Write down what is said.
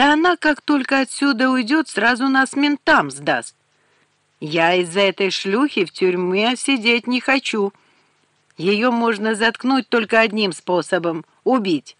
Да она, как только отсюда уйдет, сразу нас ментам сдаст. Я из-за этой шлюхи в тюрьме сидеть не хочу. Ее можно заткнуть только одним способом — убить.